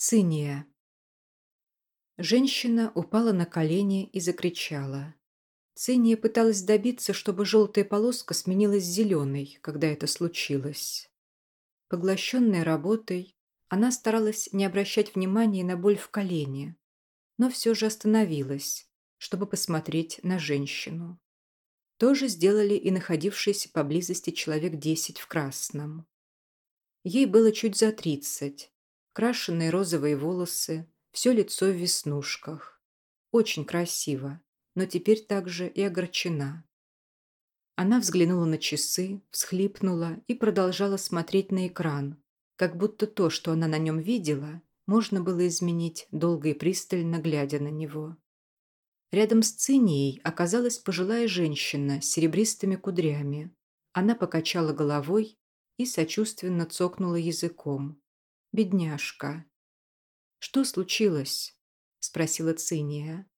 Циния. Женщина упала на колени и закричала. Циния пыталась добиться, чтобы желтая полоска сменилась зеленой, когда это случилось. Поглощенная работой, она старалась не обращать внимания на боль в колене, но все же остановилась, чтобы посмотреть на женщину. То же сделали и находившиеся поблизости человек десять в красном. Ей было чуть за тридцать, крашеные розовые волосы, все лицо в веснушках. Очень красиво, но теперь также и огорчена. Она взглянула на часы, всхлипнула и продолжала смотреть на экран, как будто то, что она на нем видела, можно было изменить, долго и пристально глядя на него. Рядом с Цинией оказалась пожилая женщина с серебристыми кудрями. Она покачала головой и сочувственно цокнула языком. Бедняжка. Что случилось? Спросила Циния.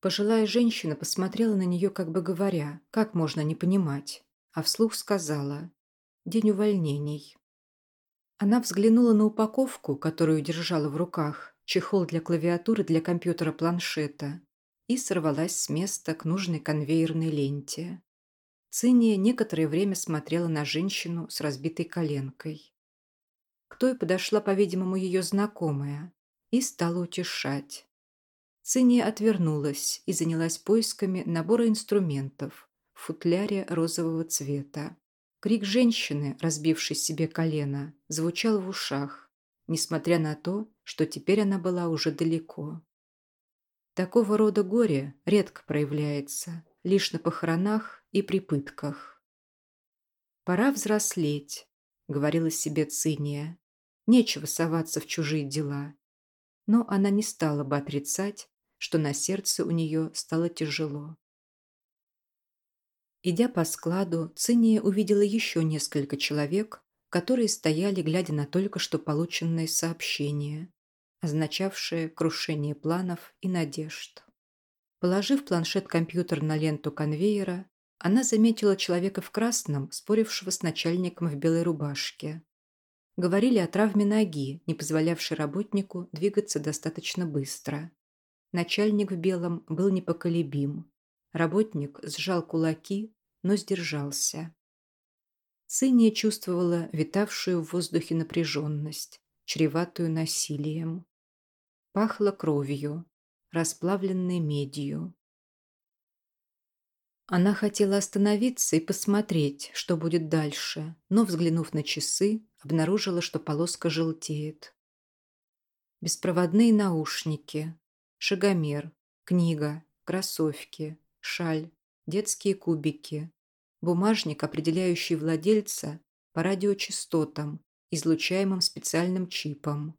Пожилая женщина посмотрела на нее, как бы говоря, как можно не понимать, а вслух сказала «День увольнений». Она взглянула на упаковку, которую держала в руках, чехол для клавиатуры для компьютера-планшета, и сорвалась с места к нужной конвейерной ленте. Циния некоторое время смотрела на женщину с разбитой коленкой. Той подошла, по-видимому, ее знакомая и стала утешать. Циния отвернулась и занялась поисками набора инструментов в футляре розового цвета. Крик женщины, разбившей себе колено, звучал в ушах, несмотря на то, что теперь она была уже далеко. Такого рода горе редко проявляется, лишь на похоронах и при пытках. «Пора взрослеть», — говорила себе Циния. Нечего соваться в чужие дела. Но она не стала бы отрицать, что на сердце у нее стало тяжело. Идя по складу, Циния увидела еще несколько человек, которые стояли, глядя на только что полученное сообщение, означавшее крушение планов и надежд. Положив планшет-компьютер на ленту конвейера, она заметила человека в красном, спорившего с начальником в белой рубашке. Говорили о травме ноги, не позволявшей работнику двигаться достаточно быстро. Начальник в белом был непоколебим. Работник сжал кулаки, но сдержался. Циния чувствовала витавшую в воздухе напряженность, чреватую насилием. Пахло кровью, расплавленной медью. Она хотела остановиться и посмотреть, что будет дальше, но, взглянув на часы, обнаружила, что полоска желтеет. Беспроводные наушники, шагомер, книга, кроссовки, шаль, детские кубики, бумажник, определяющий владельца по радиочастотам, излучаемым специальным чипом.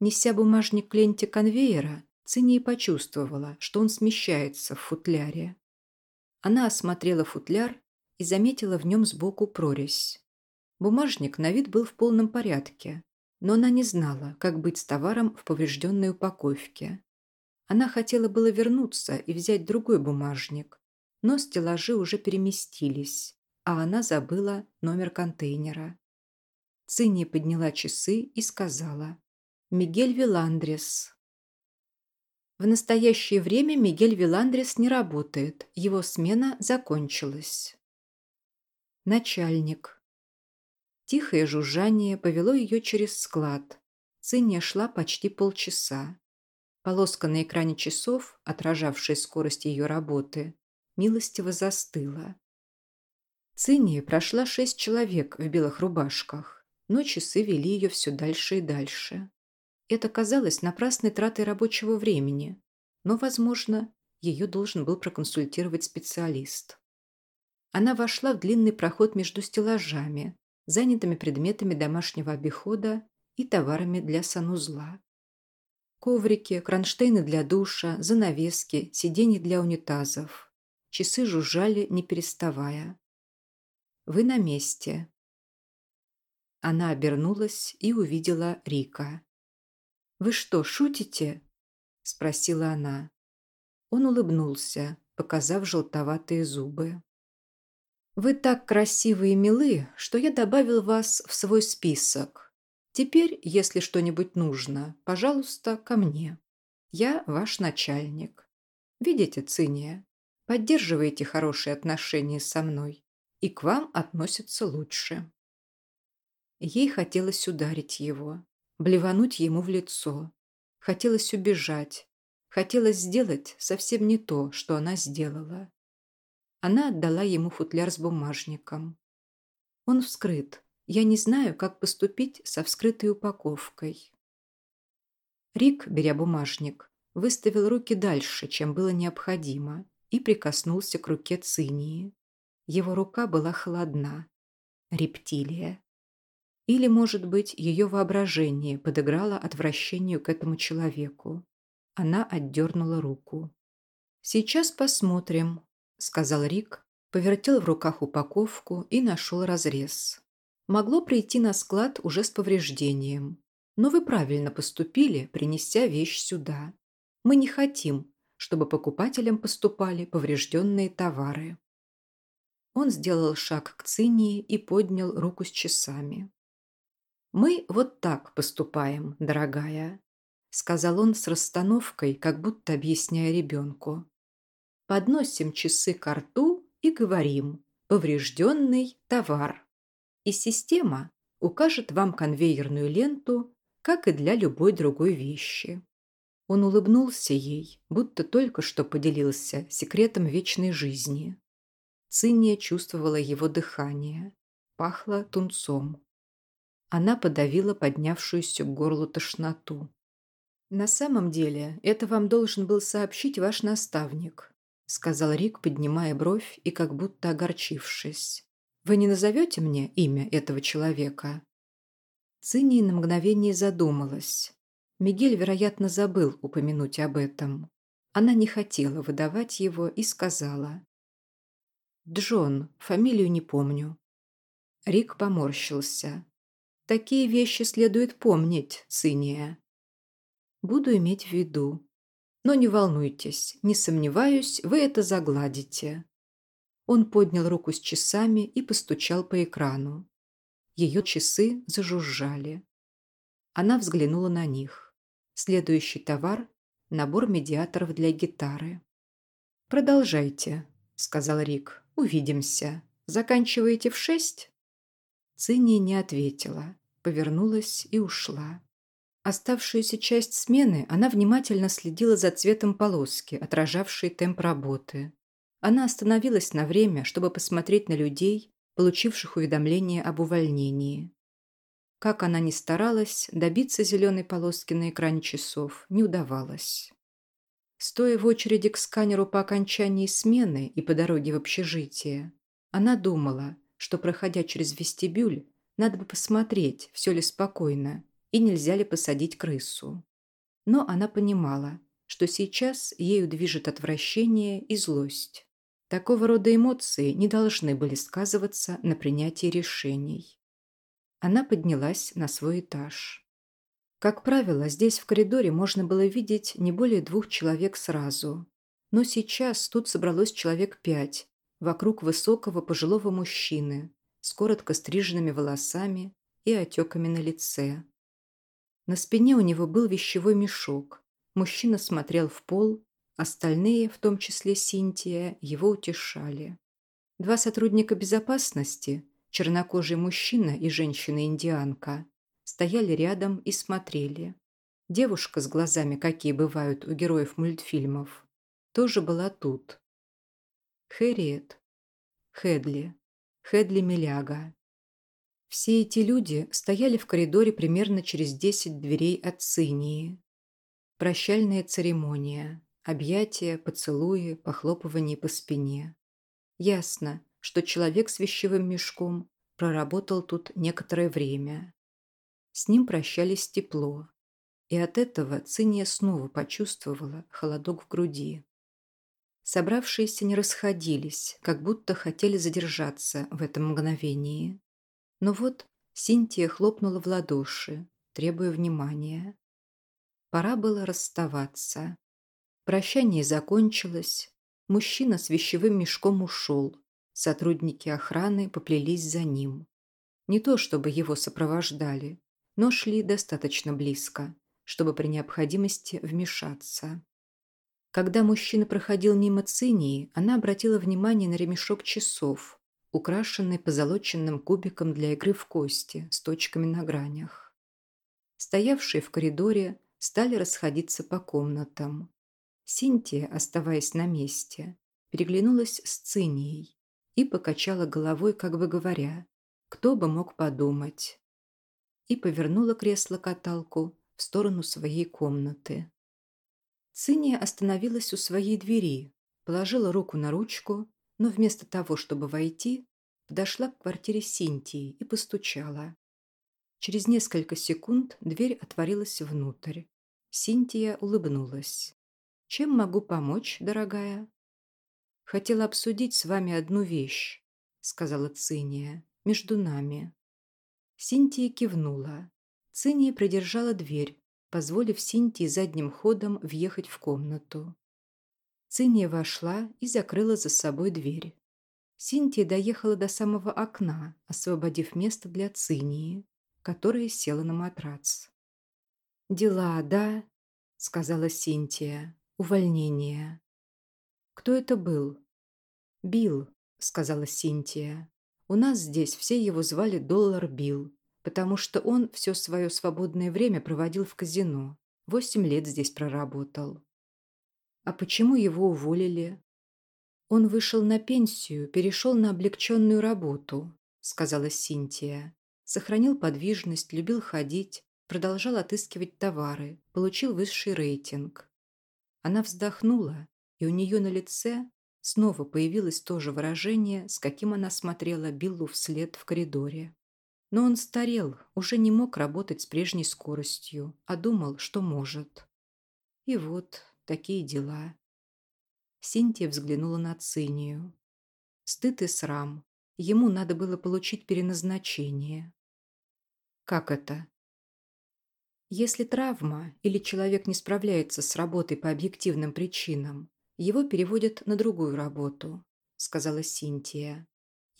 Неся бумажник к ленте конвейера, Цинни почувствовала, что он смещается в футляре. Она осмотрела футляр и заметила в нем сбоку прорезь. Бумажник на вид был в полном порядке, но она не знала, как быть с товаром в поврежденной упаковке. Она хотела было вернуться и взять другой бумажник, но стеллажи уже переместились, а она забыла номер контейнера. Цинни подняла часы и сказала «Мигель Виландрес». В настоящее время Мигель Виландрес не работает, его смена закончилась. Начальник. Тихое жужжание повело ее через склад. Цинния шла почти полчаса. Полоска на экране часов, отражавшая скорость ее работы, милостиво застыла. Цинния прошла шесть человек в белых рубашках, но часы вели ее все дальше и дальше. Это казалось напрасной тратой рабочего времени, но, возможно, ее должен был проконсультировать специалист. Она вошла в длинный проход между стеллажами, занятыми предметами домашнего обихода и товарами для санузла. Коврики, кронштейны для душа, занавески, сиденья для унитазов. Часы жужжали, не переставая. «Вы на месте». Она обернулась и увидела Рика. «Вы что, шутите?» – спросила она. Он улыбнулся, показав желтоватые зубы. Вы так красивы и милы, что я добавил вас в свой список. Теперь, если что-нибудь нужно, пожалуйста, ко мне. Я ваш начальник. Видите, Циния, поддерживаете хорошие отношения со мной, и к вам относятся лучше. Ей хотелось ударить его, блевануть ему в лицо. Хотелось убежать. Хотелось сделать совсем не то, что она сделала. Она отдала ему футляр с бумажником. Он вскрыт. Я не знаю, как поступить со вскрытой упаковкой. Рик, беря бумажник, выставил руки дальше, чем было необходимо, и прикоснулся к руке Цинии. Его рука была холодна. Рептилия. Или, может быть, ее воображение подыграло отвращению к этому человеку. Она отдернула руку. «Сейчас посмотрим», — сказал Рик, повертел в руках упаковку и нашел разрез. Могло прийти на склад уже с повреждением. Но вы правильно поступили, принеся вещь сюда. Мы не хотим, чтобы покупателям поступали поврежденные товары. Он сделал шаг к Цинии и поднял руку с часами. «Мы вот так поступаем, дорогая», — сказал он с расстановкой, как будто объясняя ребенку. «Подносим часы к рту и говорим «поврежденный товар». И система укажет вам конвейерную ленту, как и для любой другой вещи. Он улыбнулся ей, будто только что поделился секретом вечной жизни. Циния чувствовала его дыхание. Пахло тунцом. Она подавила поднявшуюся к горлу тошноту. «На самом деле, это вам должен был сообщить ваш наставник», сказал Рик, поднимая бровь и как будто огорчившись. «Вы не назовете мне имя этого человека?» Цинни на мгновение задумалась. Мигель, вероятно, забыл упомянуть об этом. Она не хотела выдавать его и сказала. «Джон, фамилию не помню». Рик поморщился. Такие вещи следует помнить, Циния. Буду иметь в виду. Но не волнуйтесь, не сомневаюсь, вы это загладите. Он поднял руку с часами и постучал по экрану. Ее часы зажужжали. Она взглянула на них. Следующий товар – набор медиаторов для гитары. «Продолжайте», – сказал Рик. «Увидимся. Заканчиваете в шесть?» Цинни не ответила, повернулась и ушла. Оставшуюся часть смены она внимательно следила за цветом полоски, отражавшей темп работы. Она остановилась на время, чтобы посмотреть на людей, получивших уведомление об увольнении. Как она ни старалась, добиться зеленой полоски на экране часов не удавалось. Стоя в очереди к сканеру по окончании смены и по дороге в общежитие, она думала – что, проходя через вестибюль, надо бы посмотреть, все ли спокойно и нельзя ли посадить крысу. Но она понимала, что сейчас ею движет отвращение и злость. Такого рода эмоции не должны были сказываться на принятии решений. Она поднялась на свой этаж. Как правило, здесь в коридоре можно было видеть не более двух человек сразу. Но сейчас тут собралось человек пять, вокруг высокого пожилого мужчины с коротко стриженными волосами и отеками на лице. На спине у него был вещевой мешок. Мужчина смотрел в пол, остальные, в том числе Синтия, его утешали. Два сотрудника безопасности, чернокожий мужчина и женщина-индианка, стояли рядом и смотрели. Девушка с глазами, какие бывают у героев мультфильмов, тоже была тут, Хэрриет, Хедли, Хедли Миляга. Все эти люди стояли в коридоре примерно через десять дверей от Цинии. Прощальная церемония, объятия, поцелуи, похлопывание по спине. Ясно, что человек с вещевым мешком проработал тут некоторое время. С ним прощались тепло, и от этого Циния снова почувствовала холодок в груди. Собравшиеся не расходились, как будто хотели задержаться в этом мгновении. Но вот Синтия хлопнула в ладоши, требуя внимания. Пора было расставаться. Прощание закончилось. Мужчина с вещевым мешком ушел. Сотрудники охраны поплелись за ним. Не то, чтобы его сопровождали. но шли достаточно близко, чтобы при необходимости вмешаться. Когда мужчина проходил мимо Цинии, она обратила внимание на ремешок часов, украшенный позолоченным кубиком для игры в кости с точками на гранях. Стоявшие в коридоре стали расходиться по комнатам. Синтия, оставаясь на месте, переглянулась с Цинией и покачала головой, как бы говоря, кто бы мог подумать, и повернула кресло-каталку в сторону своей комнаты. Циния остановилась у своей двери, положила руку на ручку, но вместо того, чтобы войти, подошла к квартире Синтии и постучала. Через несколько секунд дверь отворилась внутрь. Синтия улыбнулась. «Чем могу помочь, дорогая?» «Хотела обсудить с вами одну вещь», — сказала Циния, — «между нами». Синтия кивнула. Циния придержала дверь, позволив Синтии задним ходом въехать в комнату. Циния вошла и закрыла за собой дверь. Синтия доехала до самого окна, освободив место для Цинии которая села на матрац. «Дела, да?» — сказала Синтия. «Увольнение». «Кто это был?» «Билл», — сказала Синтия. «У нас здесь все его звали Доллар Билл, потому что он все свое свободное время проводил в казино. Восемь лет здесь проработал». «А почему его уволили?» «Он вышел на пенсию, перешел на облегченную работу», — сказала Синтия. Сохранил подвижность, любил ходить, продолжал отыскивать товары, получил высший рейтинг. Она вздохнула, и у нее на лице снова появилось то же выражение, с каким она смотрела Биллу вслед в коридоре. Но он старел, уже не мог работать с прежней скоростью, а думал, что может. И вот такие дела. Синтия взглянула на Цинию. Стыд и срам. Ему надо было получить переназначение. Как это? Если травма или человек не справляется с работой по объективным причинам, его переводят на другую работу, сказала Синтия.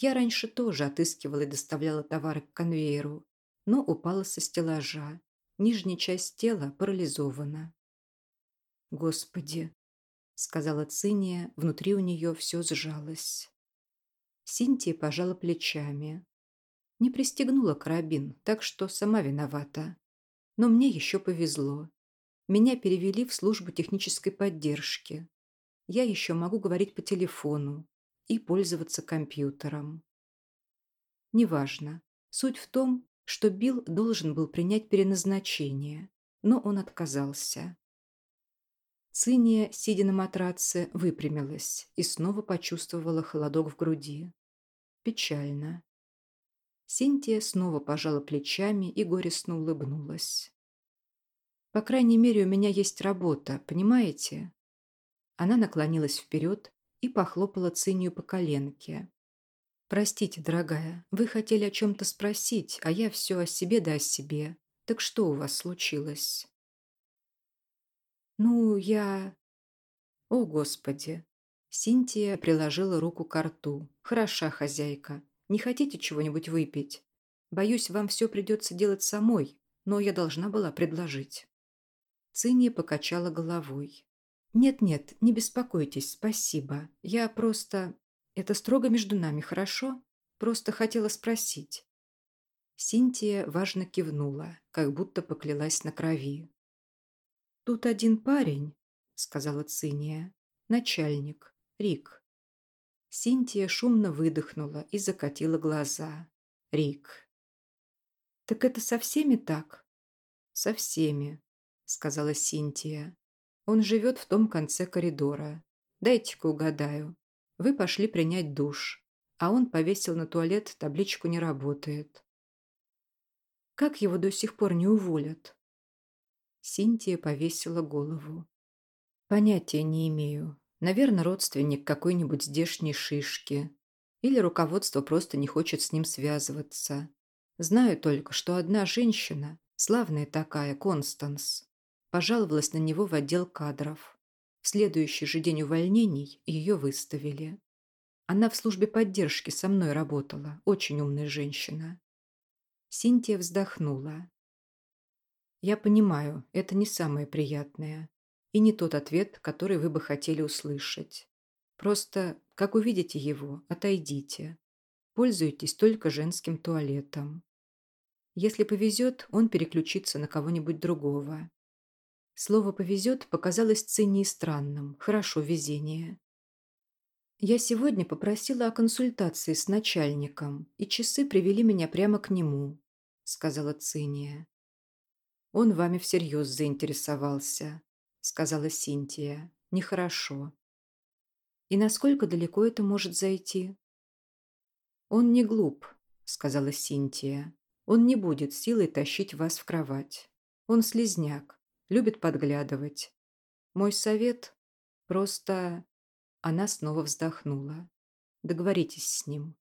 Я раньше тоже отыскивала и доставляла товары к конвейеру, но упала со стеллажа. Нижняя часть тела парализована. «Господи!» — сказала Циния, внутри у нее все сжалось. Синтия пожала плечами. Не пристегнула карабин, так что сама виновата. Но мне еще повезло. Меня перевели в службу технической поддержки. Я еще могу говорить по телефону и пользоваться компьютером. Неважно. Суть в том, что Билл должен был принять переназначение, но он отказался. Циния, сидя на матраце, выпрямилась и снова почувствовала холодок в груди. Печально. Синтия снова пожала плечами и горестно улыбнулась. «По крайней мере, у меня есть работа, понимаете?» Она наклонилась вперед и похлопала Цинию по коленке. «Простите, дорогая, вы хотели о чем-то спросить, а я все о себе да о себе. Так что у вас случилось?» «Ну, я...» «О, Господи!» Синтия приложила руку к рту. «Хороша хозяйка. Не хотите чего-нибудь выпить? Боюсь, вам все придется делать самой, но я должна была предложить». Циния покачала головой. «Нет-нет, не беспокойтесь, спасибо. Я просто... Это строго между нами, хорошо? Просто хотела спросить». Синтия важно кивнула, как будто поклялась на крови. «Тут один парень», — сказала Циния, — «начальник, Рик. Синтия шумно выдохнула и закатила глаза. Рик. «Так это со всеми так?» «Со всеми», — сказала Синтия. «Он живет в том конце коридора. Дайте-ка угадаю. Вы пошли принять душ, а он повесил на туалет табличку «Не работает». Как его до сих пор не уволят?» Синтия повесила голову. «Понятия не имею. Наверное, родственник какой-нибудь здешней шишки. Или руководство просто не хочет с ним связываться. Знаю только, что одна женщина, славная такая, Констанс, пожаловалась на него в отдел кадров. В следующий же день увольнений ее выставили. Она в службе поддержки со мной работала, очень умная женщина. Синтия вздохнула. Я понимаю, это не самое приятное. И не тот ответ, который вы бы хотели услышать. Просто, как увидите его, отойдите. Пользуйтесь только женским туалетом. Если повезет, он переключится на кого-нибудь другого. Слово «повезет» показалось Циннии странным. Хорошо, везение. Я сегодня попросила о консультации с начальником, и часы привели меня прямо к нему, сказала Циния. Он вами всерьез заинтересовался, сказала Синтия. Нехорошо. И насколько далеко это может зайти? Он не глуп, сказала Синтия. Он не будет силой тащить вас в кровать. Он слезняк, любит подглядывать. Мой совет – просто... Она снова вздохнула. Договоритесь с ним.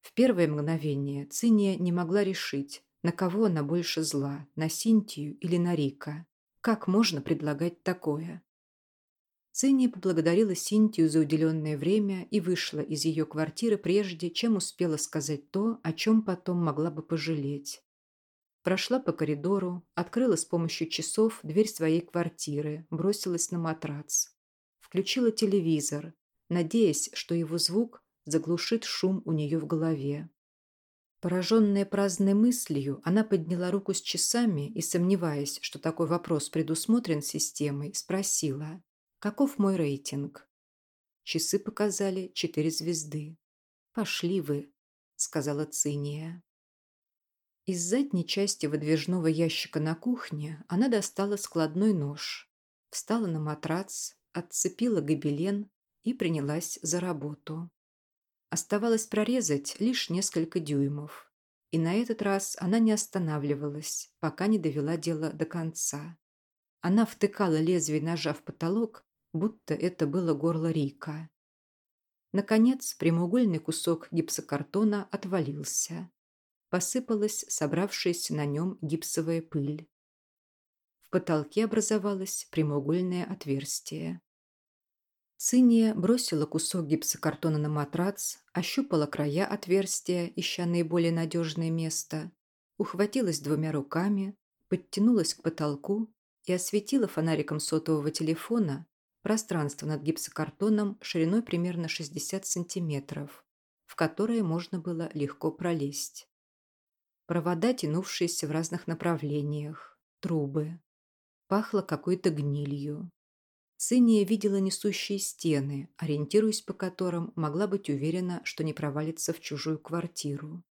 В первое мгновение Циния не могла решить, на кого она больше зла, на Синтию или на Рика. Как можно предлагать такое? Циния поблагодарила Синтию за уделенное время и вышла из ее квартиры прежде, чем успела сказать то, о чем потом могла бы пожалеть. Прошла по коридору, открыла с помощью часов дверь своей квартиры, бросилась на матрац. Включила телевизор, надеясь, что его звук заглушит шум у нее в голове. Пораженная праздной мыслью, она подняла руку с часами и, сомневаясь, что такой вопрос предусмотрен системой, спросила Каков мой рейтинг? Часы показали четыре звезды. Пошли вы, сказала Циния. Из задней части выдвижного ящика на кухне она достала складной нож, встала на матрац, отцепила гобелен и принялась за работу. Оставалось прорезать лишь несколько дюймов. И на этот раз она не останавливалась, пока не довела дело до конца. Она втыкала лезвие ножа в потолок будто это было горло Рика. Наконец, прямоугольный кусок гипсокартона отвалился. Посыпалась собравшаяся на нем гипсовая пыль. В потолке образовалось прямоугольное отверстие. Циния бросила кусок гипсокартона на матрац, ощупала края отверстия, ища наиболее надежное место, ухватилась двумя руками, подтянулась к потолку и осветила фонариком сотового телефона пространство над гипсокартоном шириной примерно 60 сантиметров, в которое можно было легко пролезть. Провода, тянувшиеся в разных направлениях, трубы. Пахло какой-то гнилью. Циния видела несущие стены, ориентируясь по которым могла быть уверена, что не провалится в чужую квартиру.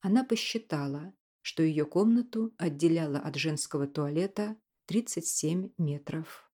Она посчитала, что ее комнату отделяло от женского туалета 37 метров.